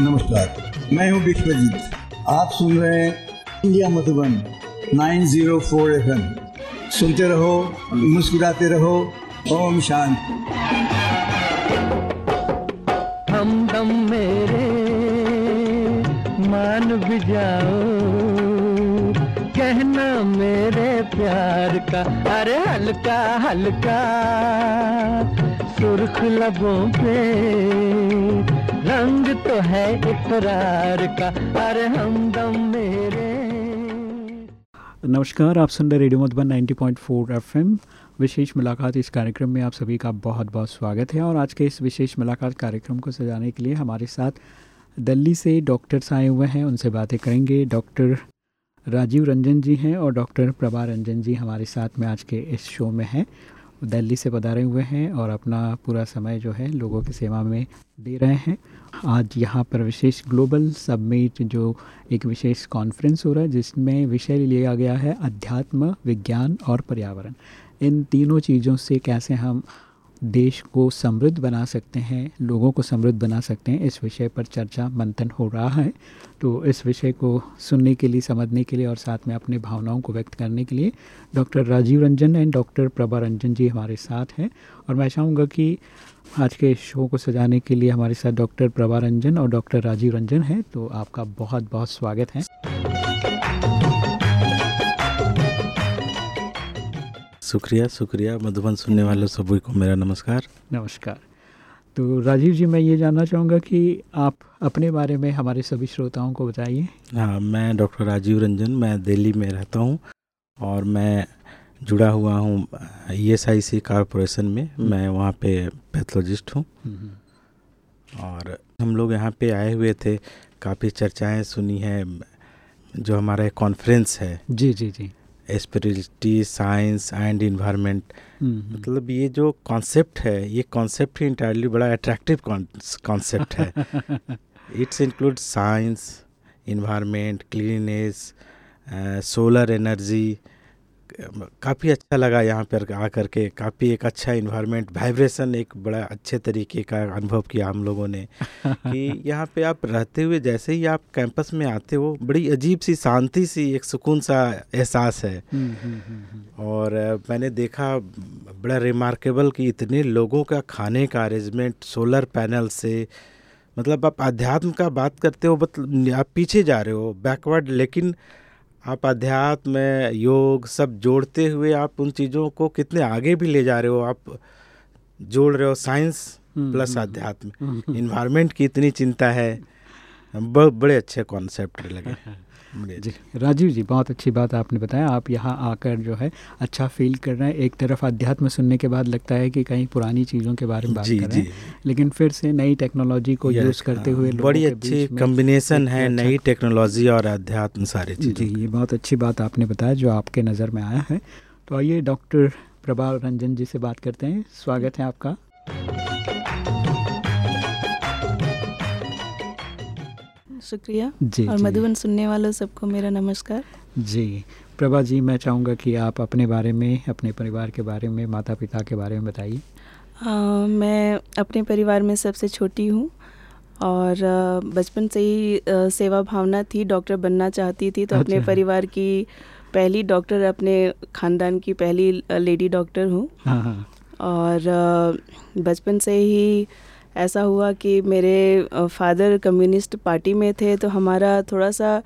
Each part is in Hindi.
नमस्कार, मैं हूँ विश्वजीत। आप सुन रहे हैं इंडिया मधुबन 904 एफएम। सुनते रहो, मुस्कुराते रहो, ओम शांति। हम दम मेरे, मान भी जाओ। कहना मेरे प्यार का, अरे हल्का हल्का। सुर्ख लबों पे रंग तो है इकरार का। अरे हमदम मेरे। नमस्कार, आप सुन रहे रेडियो मधुबन 90.4 एफएम। विशेष मुलाकात इस कार्यक्रम में आप सभी का बहुत बहुत स्वागत है और आज के इस विशेष मुलाकात कार्यक्रम को सजाने के लिए हमारे साथ दिल्ली से डॉक्टर्स आए हुए हैं। उनसे बातें करेंगे डॉक्टर राजीव रंजन जी हैं और डॉक्टर प्रभा रंजन जी हमारे साथ में आज के इस शो में हैं। दिल्ली से पधारे हुए हैं और अपना पूरा समय जो है लोगों की सेवा में दे रहे हैं। आज यहाँ पर विशेष ग्लोबल सबमिट जो एक विशेष कॉन्फ्रेंस हो रहा है, जिसमें विषय लिया गया है अध्यात्म, विज्ञान और पर्यावरण। इन तीनों चीज़ों से कैसे हम देश को समृद्ध बना सकते हैं, लोगों को समृद्ध बना सकते हैं, इस विषय पर चर्चा मंथन हो रहा है। तो इस विषय को सुनने के लिए, समझने के लिए और साथ में अपने भावनाओं को व्यक्त करने के लिए doctor Rajiv Ranjan and doctor Prabha Ranjan ji हमारे साथ हैं। और मैं चाहूँगा कि आज के शो को सजाने के लिए हमारे साथ डॉक्टर प्रभा रंजन और डॉक्टर राजीव रंजन हैं। तो आपका बहुत बहुत स्वागत है। शुक्रिया शुक्रिया मधुबन सुनने वालों सभी को मेरा नमस्कार। नमस्कार। तो राजीव जी मैं ये जानना चाहूँगा कि आप अपने बारे में हमारे सभी श्रोताओं को बताइए। हाँ मैं डॉक्टर राजीव रंजन मैं दिल्ली में रहता हूँ और मैं जुड़ा हुआ हूँ E S I C corporation में। मैं वहाँ पे पैथोलॉजिस्ट हूँ। और हम लोग यहाँ पे आए हुए थे काफ़ी चर्चाएँ सुनी हैं जो हमारा कॉन्फ्रेंस है। जी जी जी। स्पिरिचुअलिटी साइंस एंड इन्वायरमेंट मतलब ये जो कॉन्सेप्ट है ये कॉन्सेप्ट ही इंटायरली बड़ा अट्रैक्टिव कॉन्सेप्ट है। It's include science environment cleanness solar energy काफ़ी अच्छा लगा यहाँ पर आ करके काफ़ी एक अच्छा इन्वायरमेंट वाइब्रेशन एक बड़ा अच्छे तरीके का अनुभव किया हम लोगों ने कि यहाँ पे आप रहते हुए जैसे ही आप कैंपस में आते हो बड़ी अजीब सी शांति सी एक सुकून सा एहसास है। और मैंने देखा बड़ा रिमार्केबल कि इतने लोगों का खाने का अरेंजमेंट सोलर पैनल से मतलब आप अध्यात्म का बात करते हो मतलब आप पीछे जा रहे हो बैकवर्ड लेकिन आप अध्यात्म योग सब जोड़ते हुए आप उन चीज़ों को कितने आगे भी ले जा रहे हो आप जोड़ रहे हो साइंस प्लस अध्यात्म। इन्वायरमेंट की इतनी चिंता है। ब बड़े अच्छे कॉन्सेप्ट लगे। जी। राजीव जी बहुत अच्छी बात आपने बताया। आप यहाँ आकर जो है अच्छा फील कर रहे हैं। एक तरफ़ अध्यात्म सुनने के बाद लगता है कि कहीं पुरानी चीज़ों के बारे में बात कर रहे हैं लेकिन फिर से नई टेक्नोलॉजी को यूज़ करते हुए बड़ी अच्छी कम्बिनेशन है नई टेक्नोलॉजी और अध्यात्म सारे जी ये बहुत अच्छी बात आपने बताया जो आपके नज़र में आया है। तो आइए डॉक्टर प्रभा रंजन जी से बात करते हैं। स्वागत है आपका। शुक्रिया। जी और मधुबन सुनने वालों सबको मेरा नमस्कार। जी प्रभा जी मैं चाहूँगा कि आप अपने बारे में अपने परिवार के बारे में माता पिता के बारे में बताइए। मैं अपने परिवार में सबसे छोटी हूँ और बचपन से ही सेवा भावना थी डॉक्टर बनना चाहती थी तो अच्छा। अपने। परिवार की पहली डॉक्टर अपने खानदान की पहली लेडी डॉक्टर हूँ। हाँ हाँ। और बचपन से ही ऐसा हुआ कि मेरे फादर कम्युनिस्ट पार्टी में थे तो हमारा थोड़ा सा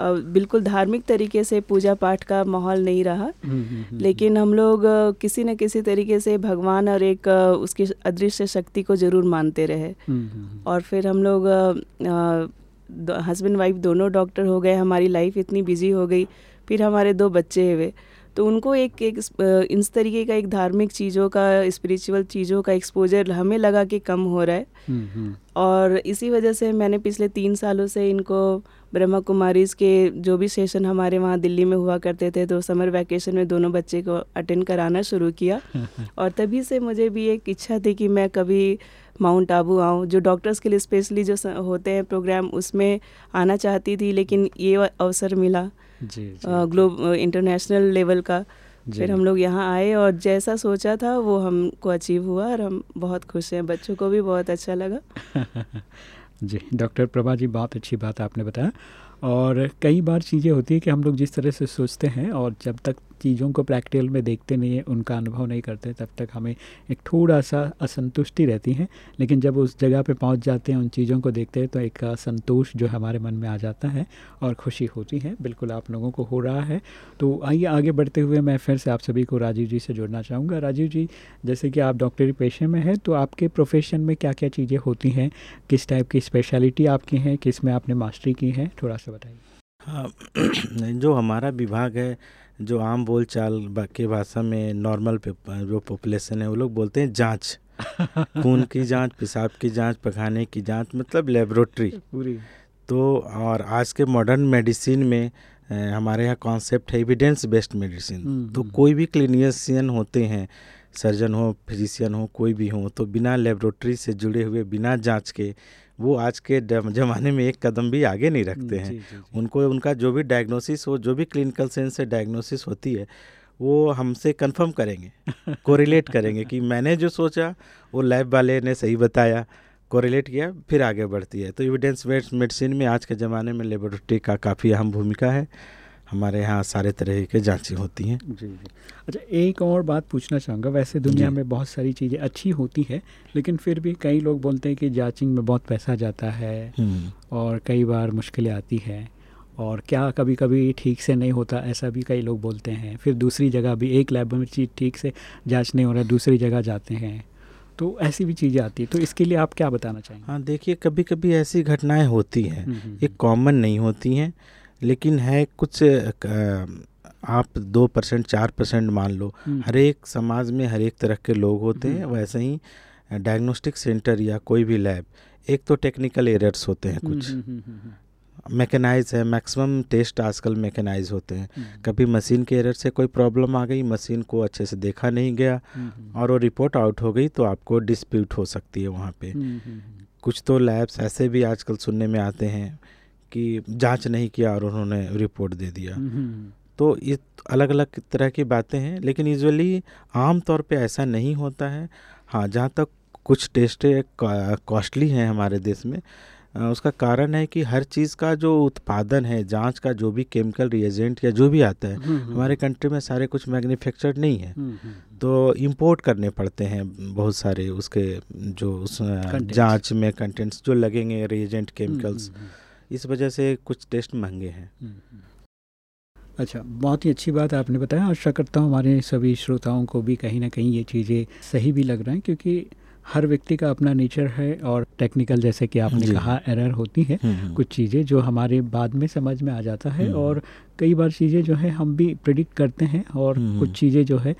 बिल्कुल धार्मिक तरीके से पूजा पाठ का माहौल नहीं रहा। हम्म, हम्म, हम्म, लेकिन हम लोग किसी न किसी तरीके से भगवान और एक उसकी अदृश्य शक्ति को ज़रूर मानते रहे। और फिर हम लोग हस्बैंड वाइफ दोनों डॉक्टर हो गए हमारी लाइफ इतनी बिज़ी हो गई फिर हमारे दो बच्चे हुए। तो उनको एक एक इस- तरीके का एक धार्मिक चीज़ों का स्पिरिचुअल चीज़ों का एक्सपोजर हमें लगा कि कम हो रहा है। हम्म, हम्म, और इसी वजह से मैंने पिछले तीन सालों से इनको ब्रह्मा कुमारीज के जो भी सेशन हमारे वहाँ दिल्ली में हुआ करते थे तो समर वैकेशन में दोनों बच्चे को अटेंड कराना शुरू किया। और तभी से मुझे भी एक इच्छा थी कि मैं कभी माउंट आबू आऊँ जो डॉक्टर्स के लिए स्पेशली जो होते हैं प्रोग्राम उसमें आना चाहती थी लेकिन ये अवसर मिला। ग्लोब इंटरनेशनल लेवल का। फिर हम लोग यहाँ आए और जैसा सोचा था वो हमको अचीव हुआ और हम बहुत खुश हैं। बच्चों को भी बहुत अच्छा लगा। जी डॉक्टर प्रभा जी बहुत अच्छी बात आपने बताया। और कई बार चीज़ें होती है कि हम लोग जिस तरह से सोचते हैं और जब तक चीज़ों को प्रैक्टिकल में देखते नहीं हैं, उनका अनुभव नहीं करते, तब तक हमें एक थोड़ा सा असंतुष्टि रहती है। लेकिन जब उस जगह पे पहुँच जाते हैं, उन चीज़ों को देखते हैं तो एक संतोष जो हमारे मन में आ जाता है और खुशी होती है। बिल्कुल आप लोगों को हो रहा है। तो आइए आगे बढ़ते हुए मैं फिर से आप सभी को राजीव जी से जुड़ना चाहूँगा। राजीव जी, जैसे कि आप डॉक्टरी पेशे में हैं तो आपके प्रोफेशन में क्या क्या चीज़ें होती हैं? किस टाइप की स्पेशलिटी आपकी हैं? किसमें आपने मास्टरी की है? थोड़ा सा बताइए। हाँ जो हमारा विभाग है जो आम बोल चाल के भाषा में नॉर्मल जो पॉपुलेशन है वो लोग बोलते हैं जाँच। खून की जाँच पेशाब की जाँच पखाने की जाँच मतलब लेबोरेटरी पूरी। तो और आज के मॉडर्न मेडिसिन में हमारे यहाँ कॉन्सेप्ट है एविडेंस बेस्ड मेडिसिन तो कोई भी क्लिनिशियन होते हैं सर्जन हो फिजिशियन हो कोई भी हो तो बिना लेबोरेटरी से जुड़े हुए बिना जाँच के वो आज के ज़माने में एक कदम भी आगे नहीं रखते हैं। जी, जी, जी. उनको उनका जो भी डायग्नोसिस हो जो भी क्लिनिकल सेंस से डायग्नोसिस होती है वो हमसे कंफर्म करेंगे कोरिलेट करेंगे कि मैंने जो सोचा वो लैब वाले ने सही बताया कोरिलेट किया फिर आगे बढ़ती है। तो एविडेंस बेस्ड मेडिसिन में आज के ज़माने में लेबोरेटरी का काफ़ी अहम भूमिका है। हमारे यहाँ सारे तरह के जांचें होती हैं। जी जी। अच्छा एक और बात पूछना चाहूँगा। वैसे दुनिया में बहुत सारी चीज़ें अच्छी होती है लेकिन फिर भी कई लोग बोलते हैं कि जांचिंग में बहुत पैसा जाता है और कई बार मुश्किलें आती हैं और क्या कभी कभी ठीक से नहीं होता ऐसा भी कई लोग बोलते हैं। फिर दूसरी जगह भी एक लैब में चीज़ ठीक से जाँच नहीं हो रहा दूसरी जगह जाते हैं। तो ऐसी भी चीज़ें आती है। तो इसके लिए आप क्या बताना चाहेंगे? हाँ देखिए कभी कभी ऐसी घटनाएँ होती हैं। ये कॉमन नहीं होती हैं। लेकिन है कुछ आप दो परसेंट चार परसेंट मान लो हर एक समाज में हर एक तरह के लोग होते हैं वैसे ही डायग्नोस्टिक सेंटर या कोई भी लैब एक तो टेक्निकल एरर्स होते हैं कुछ। मैकेनाइज है मैक्सिमम टेस्ट आजकल मैकेनाइज होते हैं। कभी मशीन के एरर से कोई प्रॉब्लम आ गई मशीन को अच्छे से देखा नहीं गया और वो रिपोर्ट आउट हो गई तो आपको डिस्प्यूट हो सकती है वहाँ पे। कुछ तो लैब्स ऐसे भी आजकल सुनने में आते हैं कि जाँच नहीं किया और उन्होंने रिपोर्ट दे दिया। तो ये अलग अलग तरह की बातें हैं लेकिन यूजुअली आम तौर पे ऐसा नहीं होता है। हाँ जहाँ तक कुछ टेस्ट कॉस्टली हैं हमारे देश में उसका कारण है कि हर चीज़ का जो उत्पादन है जाँच का जो भी केमिकल रिएजेंट या जो भी आता है हमारे कंट्री में सारे कुछ मैन्युफैक्चर्ड नहीं है। तो इंपोर्ट करने पड़ते हैं बहुत सारे उसके जो उस जाँच में कंटेंट्स जो लगेंगे रिएजेंट केमिकल्स इस वजह से कुछ टेस्ट महँगे हैं। अच्छा बहुत ही अच्छी बात आपने बताया आशा करता हूँ हमारे सभी श्रोताओं को भी कहीं ना कहीं ये चीज़ें सही भी लग रहा है क्योंकि हर व्यक्ति का अपना नेचर है और टेक्निकल जैसे कि आपने कहा एरर होती है कुछ चीज़ें जो हमारे बाद में समझ में आ जाता है और कई बार चीज़ें जो है हम भी प्रिडिक्ट करते हैं और कुछ चीज़ें जो है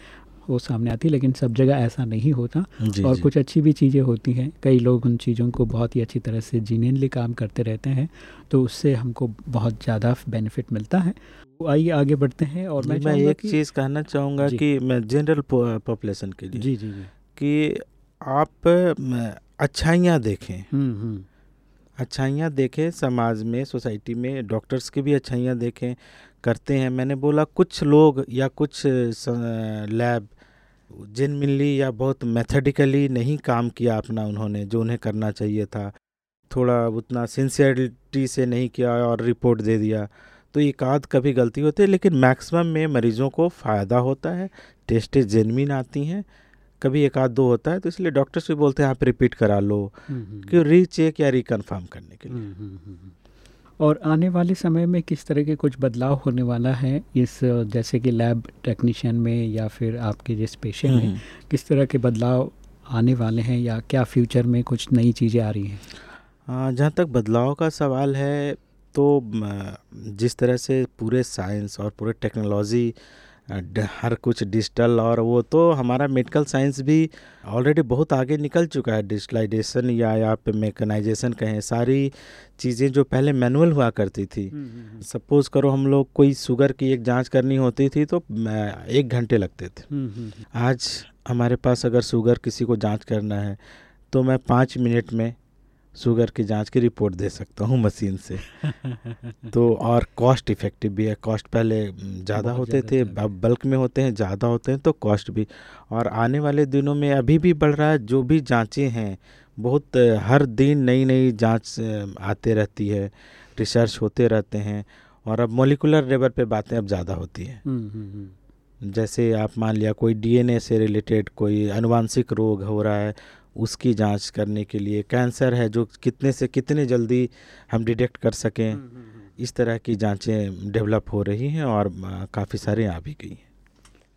वो सामने आती है लेकिन सब जगह ऐसा नहीं होता। जी, और जी. कुछ अच्छी भी चीज़ें होती हैं। कई लोग उन चीज़ों को बहुत ही अच्छी तरह से जीनेनली काम करते रहते हैं तो उससे हमको बहुत ज़्यादा बेनिफिट मिलता है। तो आइए आगे बढ़ते हैं और मैं, मैं एक चीज़ कहना चाहूँगा कि मैं जनरल पॉपुलेशन के लिए जी जी जी। कि आप अच्छाइयाँ देखें। अच्छाइयाँ देखें, समाज में, सोसाइटी में, डॉक्टर्स की भी अच्छाइयाँ देखें, करते हैं। मैंने बोला, कुछ लोग या कुछ लैब जेनमिनली या बहुत मेथडिकली नहीं काम किया अपना उन्होंने, जो उन्हें करना चाहिए था, थोड़ा उतना सिंसियरिटी से नहीं किया और रिपोर्ट दे दिया तो एक आध कभी गलती होती है, लेकिन मैक्सिमम में मरीज़ों को फ़ायदा होता है, टेस्टें जेनमिन आती हैं कभी एक आध दो होता है तो इसलिए डॉक्टर्स भी बोलते हैं आप रिपीट करा लो कि रीचेक या रिकन्फर्म करने के लिए. और आने वाले समय में किस तरह के कुछ बदलाव होने वाला है इस जैसे कि लैब टेक्नीशियन में या फिर आपके जिस पेशे में किस तरह के बदलाव आने वाले हैं या क्या फ्यूचर में कुछ नई चीज़ें आ रही हैं? जहाँ तक बदलाव का सवाल है तो जिस तरह से पूरे साइंस और पूरे टेक्नोलॉजी हर कुछ डिजिटल और वो तो हमारा मेडिकल साइंस भी ऑलरेडी बहुत आगे निकल चुका है। डिजिटलाइजेशन या या पे मेकनाइजेशन कहें सारी चीज़ें जो पहले मैनुअल हुआ करती थी। सपोज़ करो हम लोग कोई शुगर की एक जाँच करनी होती थी तो एक घंटे लगते थे। आज हमारे पास अगर शुगर किसी को जाँच करना है तो मैं पाँच मिनट में शुगर की जाँच की रिपोर्ट दे सकता हूँ मशीन से। तो और कॉस्ट इफ़ेक्टिव भी है। कॉस्ट पहले ज़्यादा होते थे अब बल्क में होते हैं ज़्यादा होते हैं तो कॉस्ट भी। और आने वाले दिनों में अभी भी बढ़ रहा है जो भी जांचें हैं बहुत हर दिन नई नई जाँच आते रहती है रिसर्च होते रहते हैं और अब मोलिकुलर लेवल पे बातें अब ज़्यादा होती हैं। हम्म, हम्म, हम्म। जैसे आप मान लिया कोई डीएनए से रिलेटेड कोई अनुवांशिक रोग हो रहा है उसकी जाँच करने के लिए। कैंसर है जो कितने से कितने जल्दी हम डिटेक्ट कर सकें। इस तरह की जांचें डेवलप हो रही हैं और काफ़ी सारे आ भी गई हैं।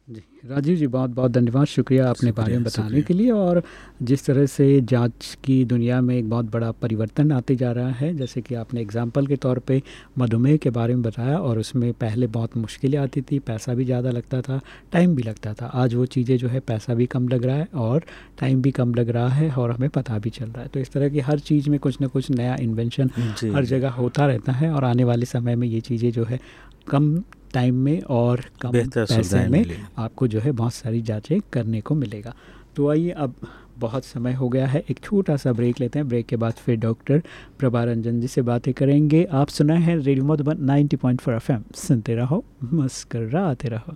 जी राजीव जी बहुत बहुत धन्यवाद। शुक्रिया अपने बारे में बताने के लिए। और जिस तरह से जाँच की दुनिया में एक बहुत बड़ा परिवर्तन आते जा रहा है जैसे कि आपने एग्जांपल के तौर पे मधुमेह के बारे में बताया और उसमें पहले बहुत मुश्किलें आती थी पैसा भी ज़्यादा लगता था टाइम भी लगता था। आज वो चीज़ें जो है पैसा भी कम लग रहा है और टाइम भी कम लग रहा है और हमें पता भी चल रहा है। तो इस तरह की हर चीज़ में कुछ ना कुछ नया इन्वेंशन हर जगह होता रहता है और आने वाले समय में ये चीज़ें जो है कम टाइम में और कम पैसे में आपको जो है बहुत सारी जाँचें करने को मिलेगा। तो आइए अब बहुत समय हो गया है एक छोटा सा ब्रेक लेते हैं। ब्रेक के बाद फिर डॉक्टर प्रभा रंजन जी से बातें करेंगे। आप सुना है रेडियो मधुबन 90.4 पॉइंट सुनते रहो मस्कर रहो।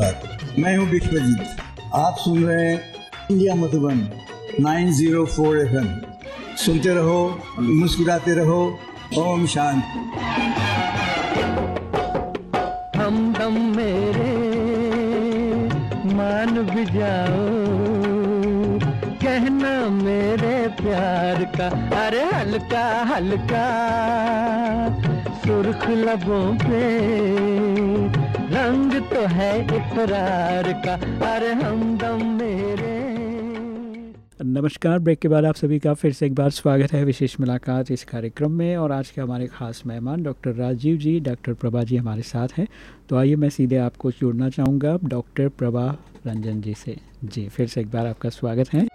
नमस्कार, मैं हूँ विश्वजीत। आप सुन रहे हैं इंडिया मधुबन 904 एफएम। सुनते रहो, मुस्कुराते रहो, ओम शांति। हमदम मेरे, मान भी जाओ। कहना मेरे प्यार का, अरे हल्का हल्का। सुर्ख लबों पे रंग तो है इकरार का अरे हमदम मेरे। नमस्कार, ब्रेक के बाद आप सभी का फिर से एक बार स्वागत है विशेष मुलाकात इस कार्यक्रम में और आज के हमारे खास मेहमान डॉक्टर राजीव जी, डॉक्टर प्रभा जी हमारे साथ हैं। तो आइए मैं सीधे आपको जोड़ना चाहूँगा डॉक्टर प्रभा रंजन जी से। जी, फिर से एक बार आपका स्वागत है।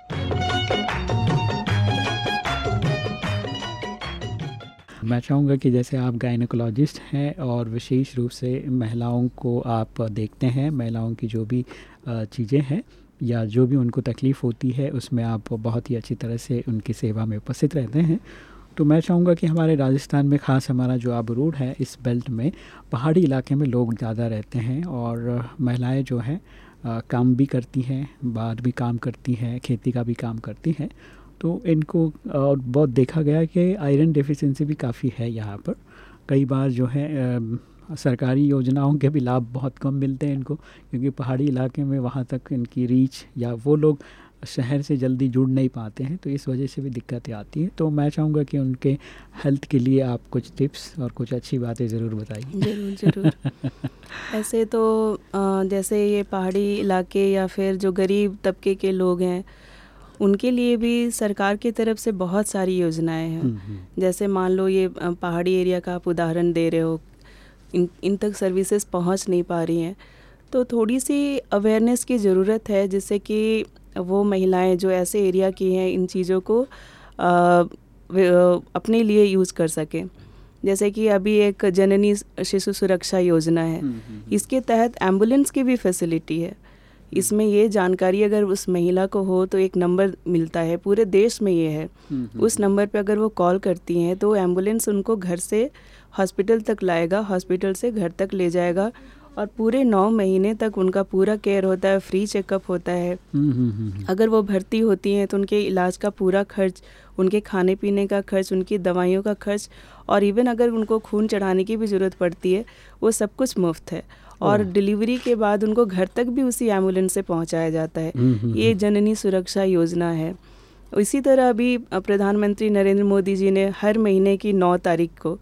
मैं चाहूँगा कि जैसे आप गायनकोलॉजिस्ट हैं और विशेष रूप से महिलाओं को आप देखते हैं, महिलाओं की जो भी चीज़ें हैं या जो भी उनको तकलीफ़ होती है, उसमें आप बहुत ही अच्छी तरह से उनकी सेवा में उपस्थित रहते हैं। तो मैं चाहूँगा कि हमारे राजस्थान में ख़ास हमारा जो आब रोड है, इस बेल्ट में पहाड़ी इलाके में लोग ज़्यादा रहते हैं और महिलाएँ जो हैं काम भी करती हैं बाहर भी काम करती हैं, खेती का भी काम करती हैं तो इनको और बहुत देखा गया कि आयरन डेफिशिएंसी भी काफ़ी है यहाँ पर। कई बार जो है सरकारी योजनाओं के भी लाभ बहुत कम मिलते हैं इनको क्योंकि पहाड़ी इलाके में वहाँ तक इनकी रीच या वो लोग शहर से जल्दी जुड़ नहीं पाते हैं तो इस वजह से भी दिक्कतें आती हैं। तो मैं चाहूँगा कि उनके हेल्थ के लिए आप कुछ टिप्स और कुछ अच्छी बातें ज़रूर बताइए। ज़रूर ज़रूर। ऐसे तो जैसे ये पहाड़ी इलाके या फिर जो गरीब तबके के लोग हैं उनके लिए भी सरकार की तरफ़ से बहुत सारी योजनाएँ हैं। जैसे मान लो ये पहाड़ी एरिया का आप उदाहरण दे रहे हो इन इन तक सर्विसेज़ पहुँच नहीं पा रही हैं। तो थोड़ी सी अवेयरनेस की ज़रूरत है जिससे कि वो महिलाएँ जो ऐसे एरिया की हैं इन चीज़ों को आ, अपने लिए यूज़ कर सकें। जैसे कि अभी एक जननी शिशु सुरक्षा योजना है। इसके तहत एंबुलेंस की भी फैसिलिटी है। इसमें ये जानकारी अगर उस महिला को हो तो एक नंबर मिलता है पूरे देश में ये है। उस नंबर पे अगर वो कॉल करती हैं तो एंबुलेंस उनको घर से हॉस्पिटल तक लाएगा हॉस्पिटल से घर तक ले जाएगा और पूरे नौ महीने तक उनका पूरा केयर होता है फ्री चेकअप होता है। हम्म, हम्म, हम्म, अगर वो भर्ती होती हैं तो उनके इलाज का पूरा खर्च उनके खाने पीने का खर्च उनकी दवाइयों का खर्च और इवन अगर उनको खून चढ़ाने की भी ज़रूरत पड़ती है वो सब कुछ मुफ़्त है। और डिलीवरी के बाद उनको घर तक भी उसी एंबुलेंस से पहुँचाया जाता है। ये जननी सुरक्षा योजना है। इसी तरह अभी प्रधानमंत्री नरेंद्र मोदी जी ने हर महीने की नौ तारीख को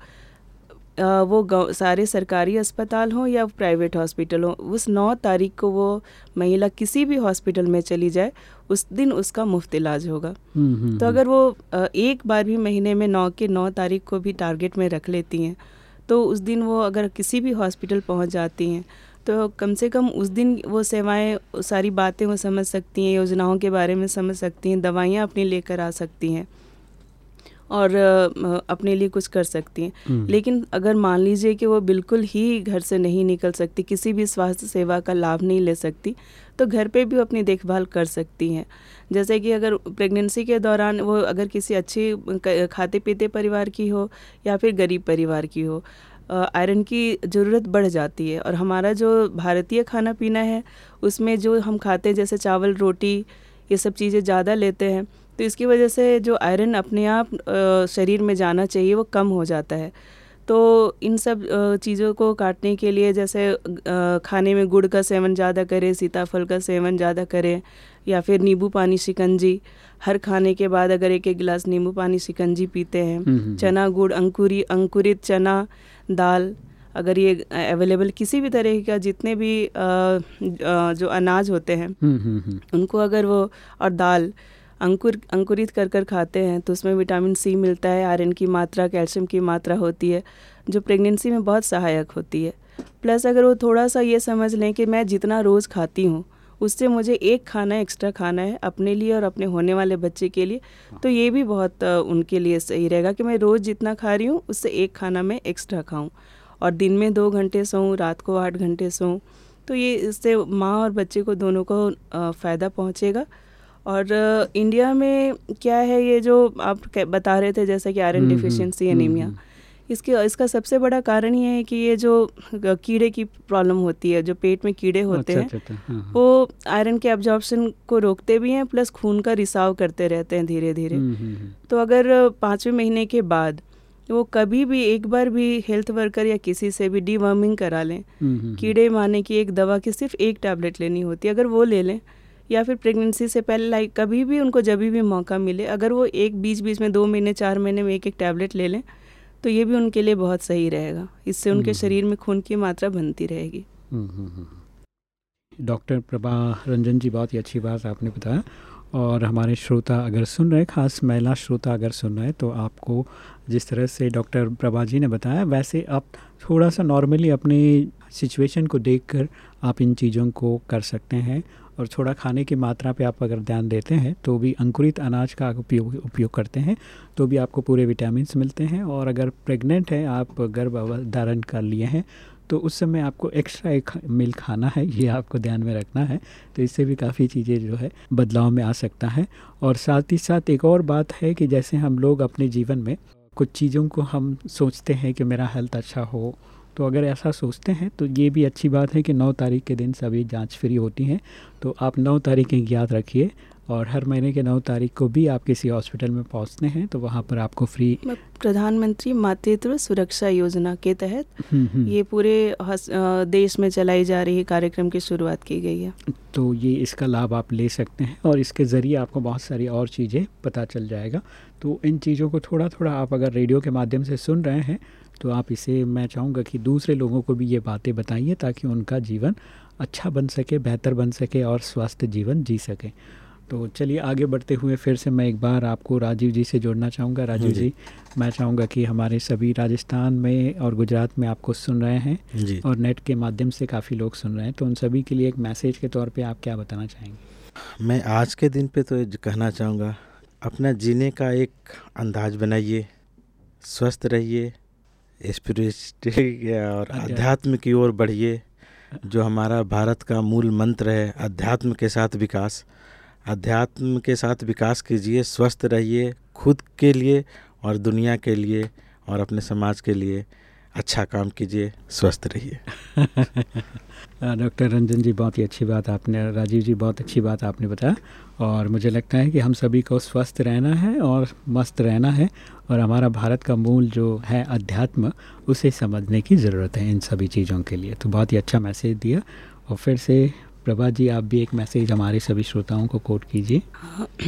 वो सारे सरकारी अस्पताल हों या प्राइवेट हॉस्पिटल हो उस नौ तारीख को वो महिला किसी भी हॉस्पिटल में चली जाए उस दिन उसका मुफ़्त इलाज होगा। तो अगर वो एक बार भी महीने में नौ के नौ तारीख को भी टारगेट में रख लेती हैं तो उस दिन वो अगर किसी भी हॉस्पिटल पहुँच जाती हैं तो कम से कम उस दिन वो सेवाएँ सारी बातें वो समझ सकती हैं योजनाओं के बारे में समझ सकती हैं दवाइयाँ अपनी लेकर आ सकती हैं और अपने लिए कुछ कर सकती हैं। लेकिन अगर मान लीजिए कि वो बिल्कुल ही घर से नहीं निकल सकती किसी भी स्वास्थ्य सेवा का लाभ नहीं ले सकती तो घर पे भी अपनी देखभाल कर सकती हैं। जैसे कि अगर प्रेगनेंसी के दौरान वो अगर किसी अच्छी खाते पीते परिवार की हो या फिर गरीब परिवार की हो आयरन की ज़रूरत बढ़ जाती है। और हमारा जो भारतीय खाना पीना है, उसमें जो हम खाते हैं, जैसे चावल, रोटी, ये सब चीज़ें ज़्यादा लेते हैं तो इसकी वजह से जो आयरन अपने आप शरीर में जाना चाहिए, वो कम हो जाता है। तो इन सब चीज़ों को काटने के लिए जैसे खाने में गुड़ का सेवन ज़्यादा करें, सीताफल का सेवन ज़्यादा करें या फिर नींबू पानी शिकंजी। हर खाने के बाद अगर एक एक गिलास नींबू पानी शिकंजी पीते हैं। चना गुड़ अंकुरी अंकुरित चना दाल अगर ये अवेलेबल किसी भी तरह का जितने भी आ, आ, जो अनाज होते हैं उनको अगर वो और दाल अंकुर अंकुरित कर कर खाते हैं तो उसमें विटामिन सी मिलता है आयरन की मात्रा कैल्शियम की मात्रा होती है जो प्रेगनेंसी में बहुत सहायक होती है। प्लस अगर वो थोड़ा सा ये समझ लें कि मैं जितना रोज़ खाती हूँ उससे मुझे एक खाना एक्स्ट्रा खाना है अपने लिए और अपने होने वाले बच्चे के लिए। तो ये भी बहुत उनके लिए सही रहेगा कि मैं रोज़ जितना खा रही हूँ उससे एक खाना मैं एक्स्ट्रा खाऊँ। और दिन में दो घंटे सोऊँ रात को आठ घंटे सोऊँ तो ये इससे माँ और बच्चे को दोनों को फ़ायदा पहुँचेगा। और इंडिया में क्या है ये जो आप बता रहे थे जैसे कि आयरन डिफिशिएंसी एनीमिया। इसके इसका सबसे बड़ा कारण ये है कि ये जो कीड़े की प्रॉब्लम होती है जो पेट में कीड़े होते अच्छा, हैं अच्छा, अच्छा, हाँ, हाँ। वो आयरन के एब्जॉर्प्शन को रोकते भी हैं प्लस खून का रिसाव करते रहते हैं धीरे धीरे हम्म, हम्म, हम्म। तो अगर पाँचवें महीने के बाद वो कभी भी एक बार भी हेल्थ वर्कर या किसी से भी डीवर्मिंग करा लें कीड़े मारने की एक दवा की सिर्फ़ एक टैबलेट लेनी होती है अगर वो ले लें या फिर प्रेगनेंसी से पहले लाइक कभी भी उनको जब भी मौका मिले अगर वो एक बीच बीच में दो महीने चार महीने में एक एक टैबलेट ले लें तो ये भी उनके लिए बहुत सही रहेगा इससे उनके हम्म। शरीर में खून की मात्रा बनती रहेगी हम्म, हम्म। डॉक्टर प्रभा रंजन जी बहुत ही अच्छी बात आपने बताया और हमारे श्रोता अगर सुन रहे हैं खास महिला श्रोता अगर सुन रहे हैं तो आपको जिस तरह से डॉक्टर प्रभा जी ने बताया वैसे आप थोड़ा सा नॉर्मली अपनी सिचुएशन को देखकर आप इन चीज़ों को कर सकते हैं और थोड़ा खाने की मात्रा पे आप अगर ध्यान देते हैं तो भी अंकुरित अनाज का उपयोग उपयोग करते हैं तो भी आपको पूरे विटामिन्स मिलते हैं। और अगर प्रेग्नेंट हैं, आप गर्भ धारण कर लिए हैं तो उस समय आपको एक्स्ट्रा एक मील खाना है, ये आपको ध्यान में रखना है। तो इससे भी काफ़ी चीज़ें जो है, बदलाव में आ सकता है। और साथ ही साथ एक और बात है कि जैसे हम लोग अपने जीवन में कुछ चीज़ों को हम सोचते हैं कि मेरा हेल्थ अच्छा हो तो अगर ऐसा सोचते हैं तो ये भी अच्छी बात है कि नौ तारीख के दिन सभी जाँच फ्री होती हैं। तो आप नौ तारीख एक याद रखिए और हर महीने के नौ तारीख को भी आप किसी हॉस्पिटल में पहुँचते हैं तो वहाँ पर आपको फ्री प्रधानमंत्री मातृत्व सुरक्षा योजना के तहत हम्म, हम्म। ये पूरे देश में चलाई जा रही कार्यक्रम की शुरुआत की गई है। तो ये इसका लाभ आप ले सकते हैं और इसके ज़रिए आपको बहुत सारी और चीज़ें पता चल जाएगा। तो इन चीज़ों को थोड़ा थोड़ा आप अगर रेडियो के माध्यम से सुन रहे हैं तो आप इसे मैं चाहूँगा कि दूसरे लोगों को भी ये बातें बताइए ताकि उनका जीवन अच्छा बन सके बेहतर बन सके और स्वस्थ जीवन जी सके। तो चलिए आगे बढ़ते हुए फिर से मैं एक बार आपको राजीव जी से जोड़ना चाहूँगा। राजीव जी। जी मैं चाहूँगा कि हमारे सभी राजस्थान में और गुजरात में आपको सुन रहे हैं और नेट के माध्यम से काफ़ी लोग सुन रहे हैं। तो उन सभी के लिए एक मैसेज के तौर पे आप क्या बताना चाहेंगे? मैं आज के दिन पे तो कहना चाहूँगा अपना जीने का एक अंदाज बनाइए स्वस्थ रहिए स्पिरिचुअलिटी और अध्यात्म। अध्यात्म की ओर बढ़िए जो हमारा भारत का मूल मंत्र है अध्यात्म के साथ विकास अध्यात्म के साथ विकास कीजिए स्वस्थ रहिए खुद के लिए और दुनिया के लिए और अपने समाज के लिए अच्छा काम कीजिए, स्वस्थ रहिए। डॉक्टर रंजन जी, बहुत ही अच्छी बात आपने, राजीव जी, बहुत अच्छी बात आपने बताया। और मुझे लगता है कि हम सभी को स्वस्थ रहना है और मस्त रहना है और हमारा भारत का मूल जो है अध्यात्म, उसे समझने की ज़रूरत है इन सभी चीज़ों के लिए। तो बहुत ही अच्छा मैसेज दिया और फिर से प्रभा जी आप भी एक मैसेज हमारे सभी श्रोताओं को कोट कीजिए।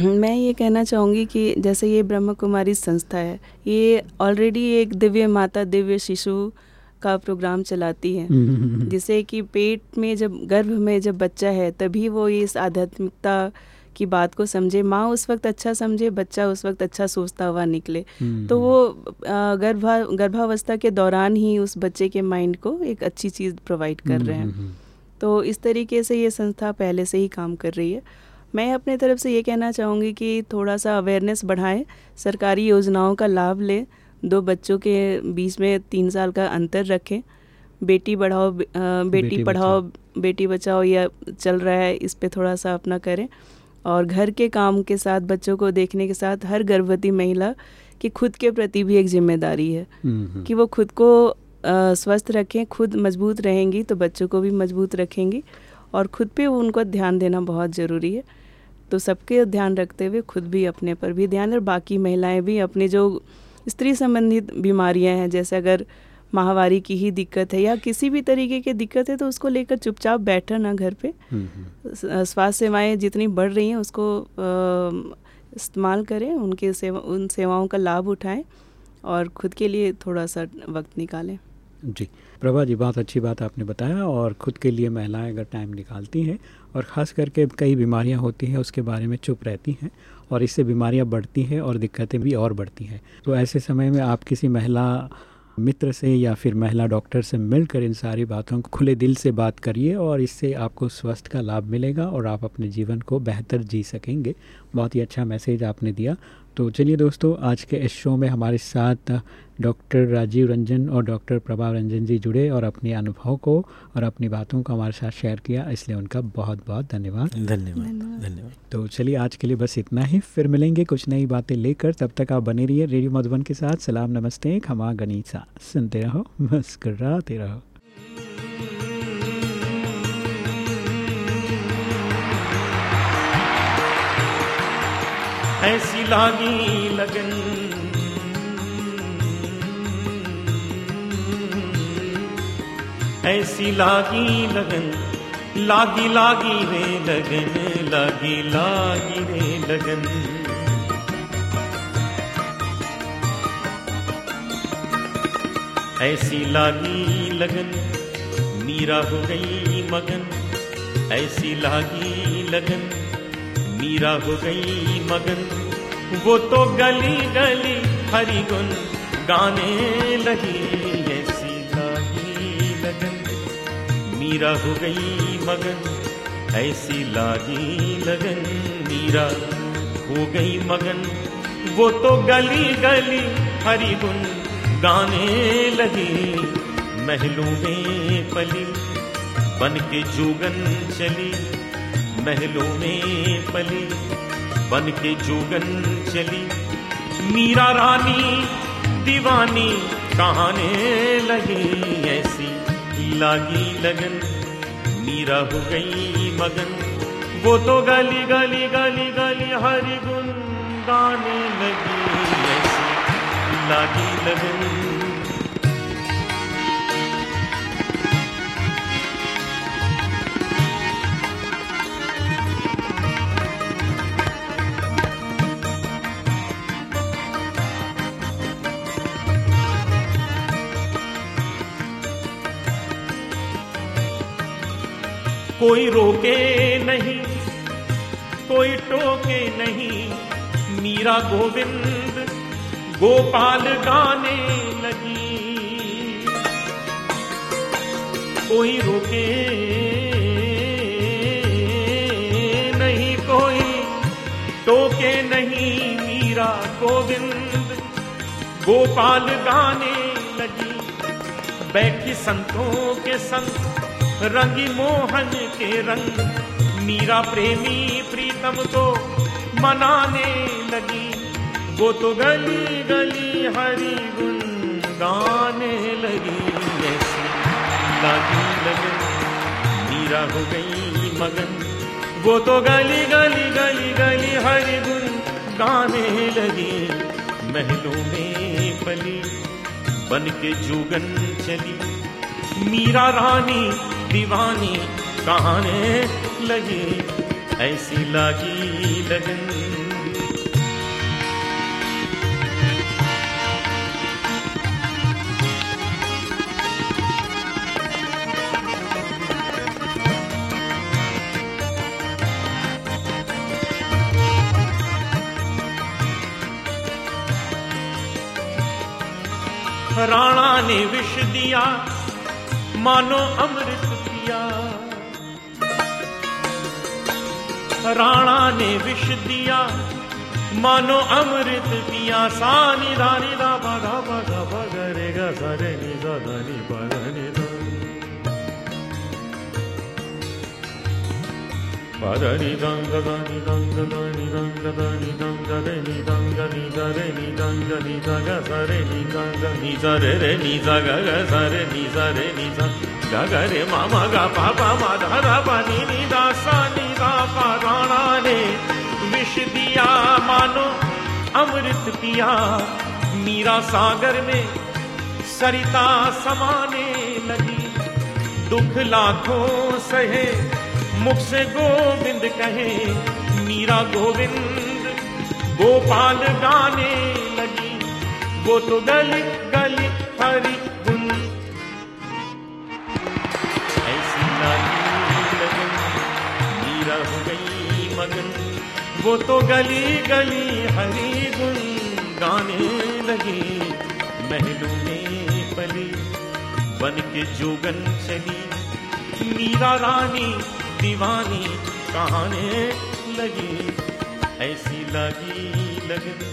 मैं ये कहना चाहूँगी कि जैसे ये ब्रह्म कुमारी संस्था है ये ऑलरेडी एक दिव्य माता दिव्य शिशु का प्रोग्राम चलाती है। जिससे कि पेट में जब गर्भ में जब बच्चा है तभी वो इस आध्यात्मिकता की बात को समझे। माँ उस वक्त अच्छा समझे बच्चा उस वक्त अच्छा सोचता हुआ निकले। तो वो गर्भा गर्भावस्था के दौरान ही उस बच्चे के माइंड को एक अच्छी चीज़ प्रोवाइड कर रहे हैं। तो इस तरीके से ये संस्था पहले से ही काम कर रही है। मैं अपने तरफ़ से ये कहना चाहूँगी कि थोड़ा सा अवेयरनेस बढ़ाएँ सरकारी योजनाओं का लाभ लें दो बच्चों के बीच में तीन साल का अंतर रखें बेटी बढ़ाओ बे- बेटी बेटी पढ़ाओ बेटी बचाओ या चल रहा है इस पे थोड़ा सा अपना करें। और घर के काम के साथ बच्चों को देखने के साथ हर गर्भवती महिला की खुद के प्रति भी एक ज़िम्मेदारी है कि वो खुद को स्वस्थ रखें खुद मज़बूत रहेंगी तो बच्चों को भी मज़बूत रखेंगी और खुद पे उनको ध्यान देना बहुत ज़रूरी है। तो सबके ध्यान रखते हुए खुद भी अपने पर भी ध्यान और बाकी महिलाएँ भी अपने जो स्त्री संबंधित बीमारियाँ हैं जैसे अगर माहवारी की ही दिक्कत है या किसी भी तरीके की दिक्कत है तो उसको लेकर चुपचाप बैठा ना घर पे। स्वास्थ्य सेवाएँ जितनी बढ़ रही हैं उसको इस्तेमाल करें उनके सेवा उन सेवाओं का लाभ उठाएँ और खुद के लिए थोड़ा सा वक्त निकालें। जी। प्रभा जी, बहुत अच्छी बात आपने बताया और ख़ुद के लिए महिलाएँ अगर टाइम निकालती हैं और ख़ास करके कई बीमारियाँ होती हैं, उसके बारे में चुप रहती हैं और इससे बीमारियाँ बढ़ती हैं और दिक्कतें भी और बढ़ती हैं। तो ऐसे समय में आप किसी महिला मित्र से या फिर महिला डॉक्टर से मिलकर इन सारी बातों को खुले दिल से बात करिए और इससे आपको स्वास्थ्य का लाभ मिलेगा और आप अपने जीवन को बेहतर जी सकेंगे। बहुत ही अच्छा मैसेज आपने दिया। तो चलिए दोस्तों आज के इस शो में हमारे साथ डॉक्टर राजीव रंजन और डॉक्टर प्रभा रंजन जी जुड़े और अपने अनुभव को और अपनी बातों को हमारे साथ शेयर किया। इसलिए उनका बहुत बहुत धन्यवाद। धन्यवाद। धन्यवाद। तो चलिए आज के लिए बस इतना ही। फिर मिलेंगे कुछ नई बातें लेकर। तब तक आप बने रहिए रेडियो मधुबन के साथ। सलाम नमस्ते खमा गनीसा। सुनते रहो मुस्कराते रहो। ऐसी लागी लगन। ऐसी लागी लगन, लागी लागी रे लगन, लागी लागी रे लगन। ऐसी लागी लगन, मीरा हो गई मगन। ऐसी लागी लगन मीरा हो गई मगन। वो तो गली गली हरी गुन गाने लगी ऐसी लागी लगन। मीरा हो गई मगन, ऐसी लागी लगन। मीरा हो गई मगन, वो तो गली गली हरी गुन गाने लगी महलों में पली, बन के जोगन चली। महलों में पली बन के जोगन चली। मीरा रानी दीवानी कहाने लगी ऐसी, लागी लगन। मीरा हो गई मगन, वो तो गली गली गली गली हरि गुन गाने लगी ऐसी, लागी लगन। कोई रोके नहीं, कोई टोके नहीं। मीरा गोविंद गोपाल गाने लगी। कोई रोके नहीं, कोई टोके नहीं। मीरा गोविंद गोपाल गाने लगी। बैठी संतों के संग रंगी मोहन के रंग। मीरा प्रेमी प्रीतम को मनाने लगी। वो तो गली गली हरी गुन गाने लगी। ऐसी लागी लगन, मीरा हो गई मगन। वो तो गली गली गली गली हरी गुन गाने लगी। महलों में पली, बन के जोगन चली। मीरा रानी दीवानी कहाने लगी ऐसी लागी लगन। राणा ने विष दिया मानो अमृत राणा ने विष दिया मानो अमृत पिया सानी रानी दा बगा बगा बगरे गा सरे नि सा धा नि पगा नि धा पदनि दंग दनि दंग दनि दंग दनि दंग रे नि दंग नि दा रे नि दंग नि दा गा सरे नि दंग नि सा रे रे नि सा गा गा सरे नि सा रे नि सा गा गा रे मा मा गा पा दा पा राणा ने विष दिया, मानो अमृत पिया। मीरा सागर में सरिता समाने लगी। दुख लाखों सहे, मुख से गोविंद कहे। मीरा गोविंद, गोपाल गाने लगी। वो तो गली गली हरि मगन वो तो गली गली हरि गुन गाने लगी, महलों में पली। बन के जोगन चली, मीरा रानी दीवानी कहाने लगी। ऐसी लगी लगन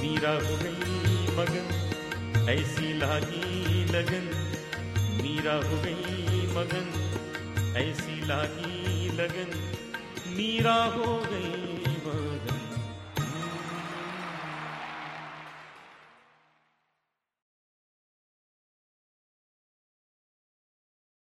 मीरा हो गई मगन। ऐसी लागी लगन मीरा हो गई मगन। ऐसी लागी लगन मीरा हो गई।